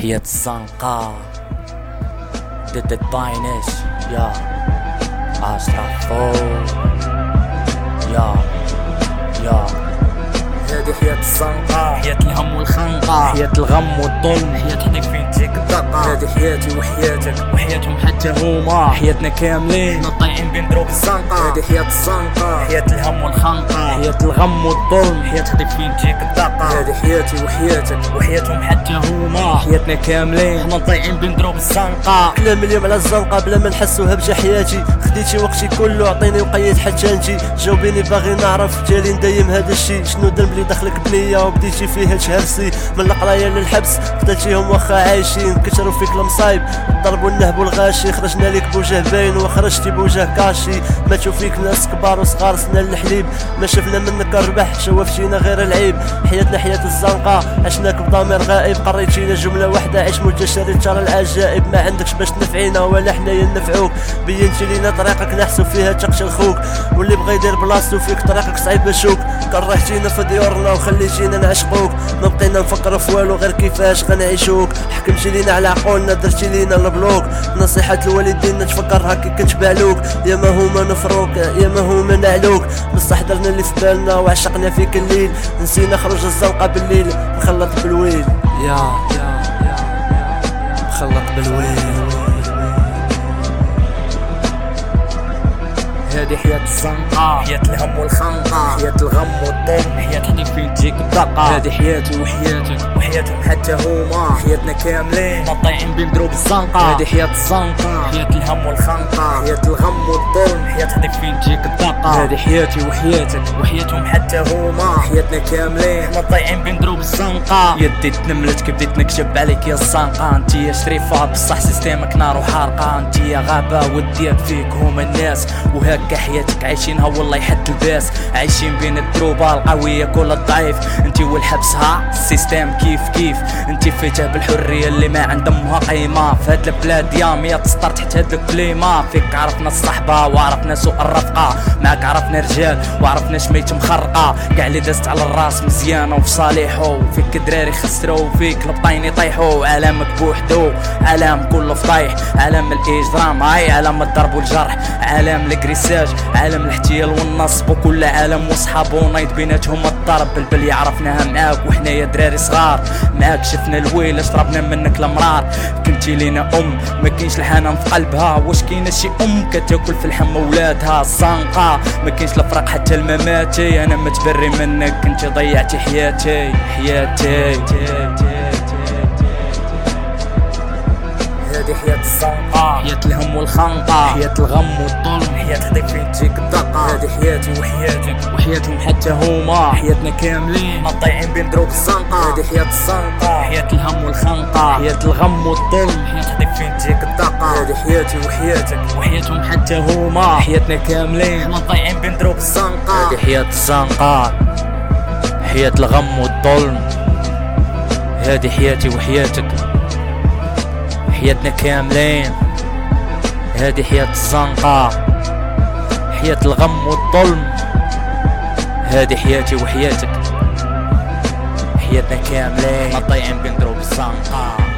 حياة الزنقة ضد الداينش يا اشرفو يا يا هذه حياة الزنقة حياة الهم والخنقة. حياة الغم والظلم. حياة حدك فين تجيك الدقة؟ هذه حياتي وحياتك. وحياتهم حتى هما. حياتنا كاملين. طايعين بين دروب الزنقة. هذه حياة الزنقة. حياة الهم والخنقة. حياة الغم والظلم. حياة حدك فين تجيك الدقة؟ هذه حياتي وحياتك. وحياتهم حتى هما. حياتنا كاملين. حنا طايعين بين دروب الزنقة. كلام اليوم على الزنقة بلا ما نحسوها بجا حياتي. خديتي وقتي كله عطيني وقيت حتى انتي. جاوبيني باغي نعرف جالي ندايم هذا الشي. شنو ذنب اللي دخلك بنية وبديتي فيها تهرسي من القراية للحبس قتلتيهم واخا عايشين. كسروا فيك المصايب الضرب والنهب والغاشي. خرجنا لك بوجه باين وخرجتي بوجه كاشي. ماتوا فيك ناس كبار وصغار سنان الحليب. ما شفنا منك الربح شوفتينا غير العيب. حياتنا حياة الزنقة عشناك بضمير غائب. قريتينا جملة واحدة عيش متشرد ترى العجائب ما عندكش باش تنفعينا ولا حنايا نفعوك بينتي لينا طريقك نحسو فيها تقتل خوك. واللي بغى يدير بلاصتو فيك طريقك صعيب بشوك. كرهتينا في ديورنا وخليتينا نعشقوك ما بقينا نفكر في والو غير كيفاش غنعيشوك حكمتي لينا على عقولنا درتي لينا ال block نصيحة الوالدين تفكرها كي كنت بعلوك يا ما هما نفروك يا ما هما نعلوك بصح درنا اللي في بالنا وعشقنا فيك الليل نسينا خرج الزنقة بالليل نخلط بالويل يا نخلط بالويل هذه حياة الزنقة حياة الهم والخنقة حياة الغم والظلم حياة حدك فين تجيك الدقة. هذه حياتي وحياتك وحياتهم حتى هما حياتنا كاملين. بين دروب الزنقة هذه حياة الزنقة حياة الهم والخنقة حياة الغم الدقة هذه حياتي وحياتك. وحياتهم حتى هما. حياتنا كاملين حنا طايعين بين دروب الزنقة. يدي تنملتك بديت نكشب عليك يا الزنقة. انت يا شريفة بصح سيستيمك نار وحارقة. انت يا غابة وديك فيك هما الناس. وهكا حياتك عايشينها والله يحد الباس. عايشين بين الدروبة القوية كل الضعيف. انت والحبس ها السيستيم كيف كيف؟ انت فيته بالحرية اللي ما عند أمها قيمة في هاد البلاد يا مية تسطر تحت هاد الكليمة. فيك عرفنا الصحبة وعرفنا سوء الرفقة. معك عرفنا رجال وعرفنا شميت مخرقة. كاع اللي دازت على الراس مزيانة وفي صالحو فيك دراري خسرو فيك البطاين يطيحو عالمك بوحدو عالم كله فطايح. عالم الإجرام هاي عالم الضرب والجرح. عالم الكريساج عالم الاحتيال والنصب وكل عالم وصحابو نايض بيناتهم الضرب. البل يعرفناها معاك وحنا يا دراري صغار. معاك شفنا الويل شربنا منك المرار كنتي لينا أم ما كاينش الحنان في قلبها. واش كاينة شي أم كتاكل في اللحم ولادها؟ الزنقه ما كاينش الفرق حتى المماتي أنا متبري منك انت ضيعتي حياتي حياتي. هذه حياة الزنقة حياة الهم والخنقة. حياة الغم والظلم. حياة حدك فين تجيك الدقة. هذه حياتي وحياتك. وحياتهم حتى هما. حياتنا كاملين. طايعين بين دروب الزنقة. هذه حياة الزنقة. حياة الهم والخنقة. حياة الغم والظلم. حياة حدك فين تجيك الدقة. هذه حياتي وحياتك. وحياتهم حتى هما. حياتنا كاملين. حنا طايعين بين دروب الزنقة. هذه حياة الزنقة. حياة الغم والظلم. هذه حياتي وحياتك. حياتنا كاملين. هذه حياة الزنقة. حياة الغم والظلم. هذه حياتي وحياتك. حياتنا كاملين. حنا طايعين بين دروب الزنقة.